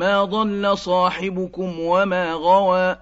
ما ضل صاحبكم وما غوى